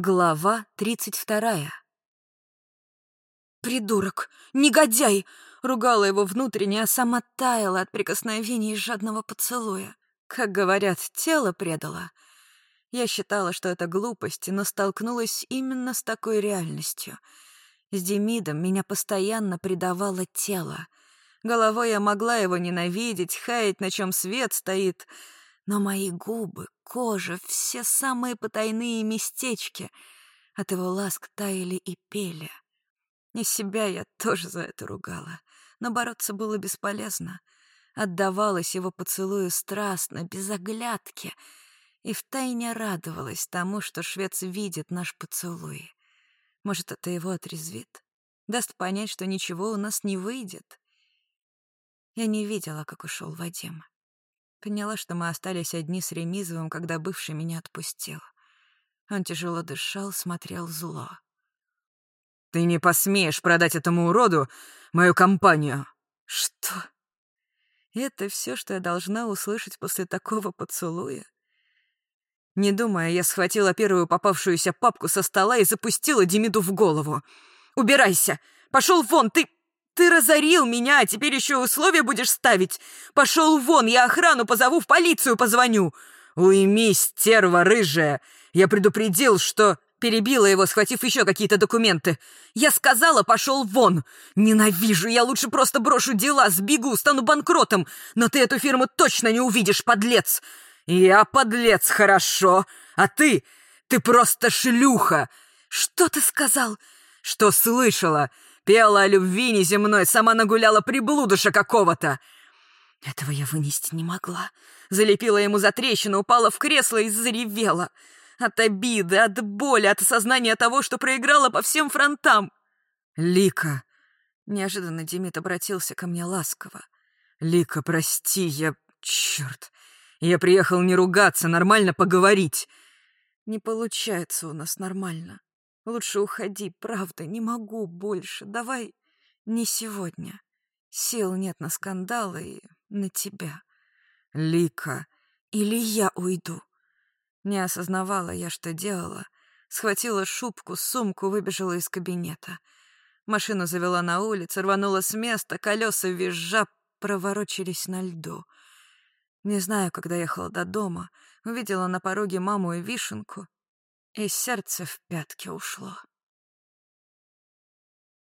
Глава тридцать вторая. «Придурок! Негодяй!» — ругала его внутренне, а сама таяла от прикосновений жадного поцелуя. Как говорят, тело предало. Я считала, что это глупость, но столкнулась именно с такой реальностью. С Демидом меня постоянно предавало тело. Головой я могла его ненавидеть, хаять, на чем свет стоит — но мои губы, кожа, все самые потайные местечки от его ласк таяли и пели. И себя я тоже за это ругала, но бороться было бесполезно. Отдавалась его поцелую страстно, без оглядки, и втайне радовалась тому, что швец видит наш поцелуй. Может, это его отрезвит, даст понять, что ничего у нас не выйдет. Я не видела, как ушел Вадим. Поняла, что мы остались одни с Ремизовым, когда бывший меня отпустил. Он тяжело дышал, смотрел зло. «Ты не посмеешь продать этому уроду мою компанию!» «Что?» Это все, что я должна услышать после такого поцелуя? Не думая, я схватила первую попавшуюся папку со стола и запустила Демиду в голову. «Убирайся! Пошел вон, ты ты разорил меня, а теперь еще условия будешь ставить. Пошел вон, я охрану позову, в полицию позвоню. Уймись, стерва рыжая. Я предупредил, что... Перебила его, схватив еще какие-то документы. Я сказала, пошел вон. Ненавижу, я лучше просто брошу дела, сбегу, стану банкротом. Но ты эту фирму точно не увидишь, подлец. Я подлец, хорошо. А ты... ты просто шлюха. Что ты сказал? Что слышала? Пела о любви неземной, сама нагуляла приблудыша какого-то. Этого я вынести не могла. Залепила ему за трещину, упала в кресло и заревела. От обиды, от боли, от осознания того, что проиграла по всем фронтам. «Лика!» Неожиданно Демид обратился ко мне ласково. «Лика, прости, я... Черт! Я приехал не ругаться, нормально поговорить!» «Не получается у нас нормально. Лучше уходи, правда, не могу больше. Давай не сегодня. Сил нет на скандалы и на тебя. Лика. Или я уйду. Не осознавала я, что делала. Схватила шубку, сумку, выбежала из кабинета. Машину завела на улицу, рванула с места, колеса визжа проворочились на льду. Не знаю, когда ехала до дома, увидела на пороге маму и вишенку, и сердце в пятки ушло.